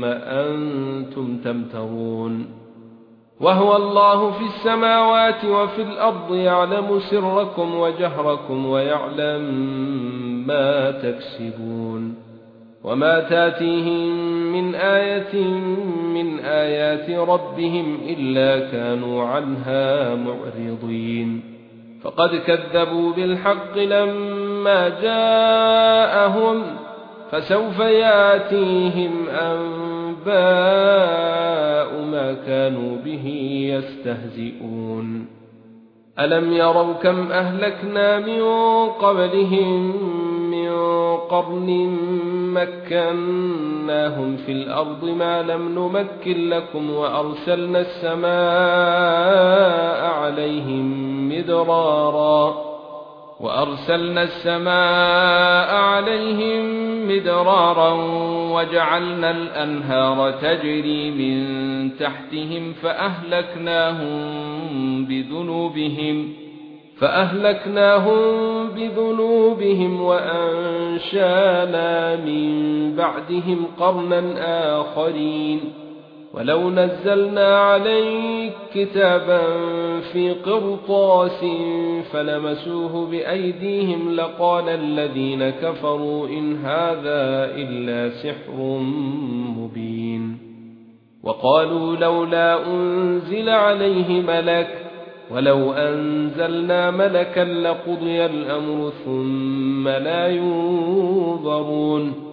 ثم أنتم تمترون وهو الله في السماوات وفي الأرض يعلم سركم وجهركم ويعلم ما تكسبون وما تأتيهم من آية من آيات ربهم إلا كانوا عنها معرضين فقد كذبوا بالحق لما جاءهم فسوف ياتيهم أنباء ما كانوا به يستهزئون. ألم يروا كم أهلكنا من قبلهم من قرن مكناهم في الأرض ما لم نمكن لكم وأرسلنا السماء عليهم مدرارا. وأرسلنا السماء عليهم مدرارا وجعلنا الأنهار تجري من تحتهم فأهلكناهم بذنوبهم فأهلكناهم بذنوبهم وأنشانا من بعدهم قرنا آخرين ولو نزلنا عليك كتابا في قرطاس فلمسوه بأيديهم لقال الذين كفروا إن هذا إلا سحر مبين. وقالوا لولا أنزل عليه ملك ولو أنزلنا ملكا لقضي الأمر ثم لا ينظرون.